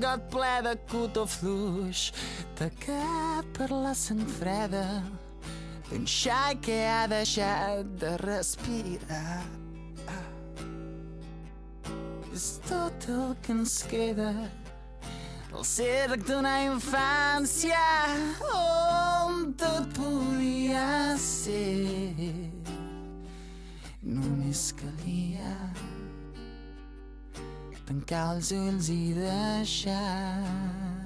got ple de cotó fluix, tacat per la sang freda, d'un xai que ha deixat de respirar. És tot el que ens queda el circ d'una infància on tot podia ser. Només calia tancar els ulls i deixar-se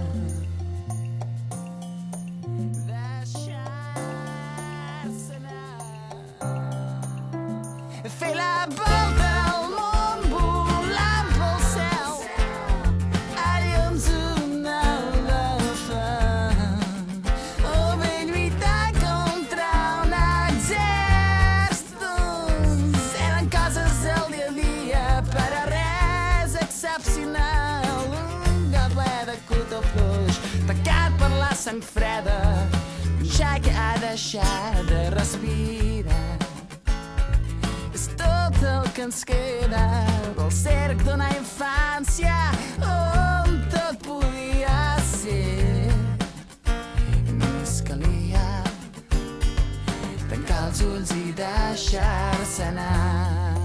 tacat per la sang freda ja que ha deixat de respirar és tot el que ens queda del cerc d'una infància on tot podia ser. I només calia tancar els ulls i deixar-se anar.